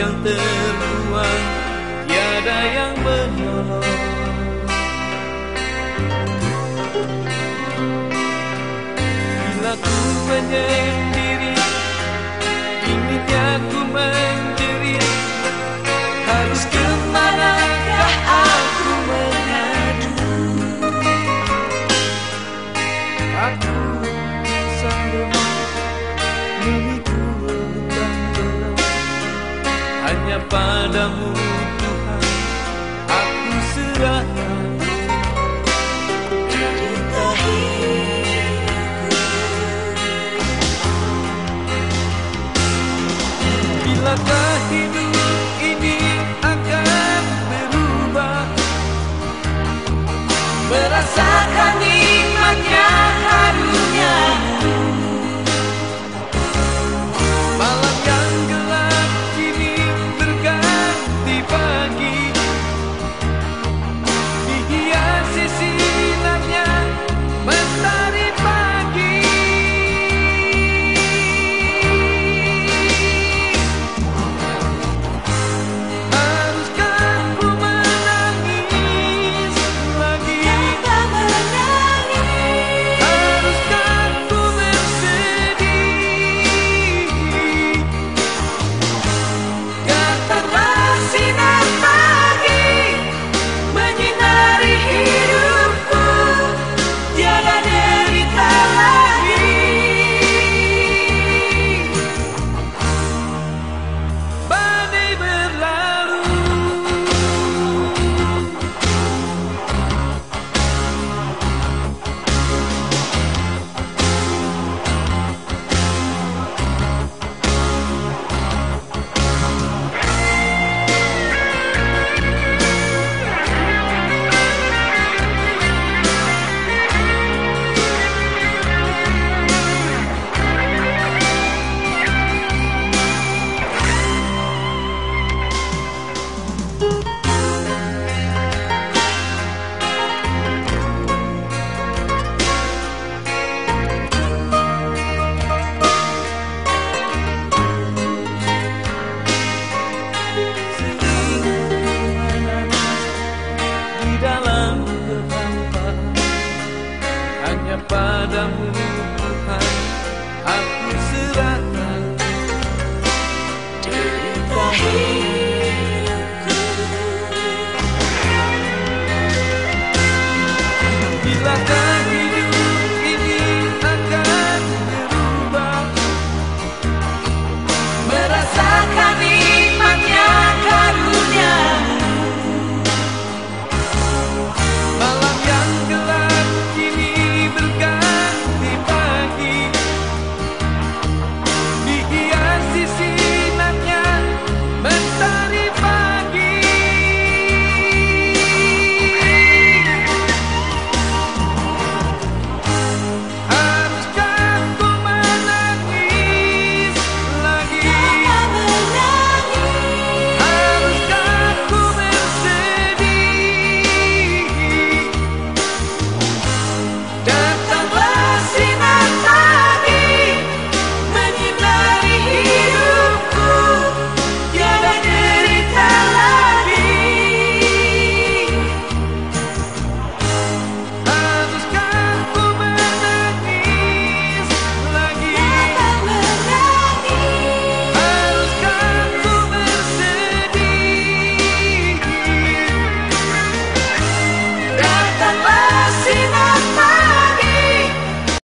yang terbuang tiada yang menolong Bila ku menyendiri Inginnya ku menjerit Harus ke manakah aku mengadu? Aku sanggup memikul Hanya padamu Tuhan. Aku serahkan. Bilakah hidup dalam kehampaan Hanya padamu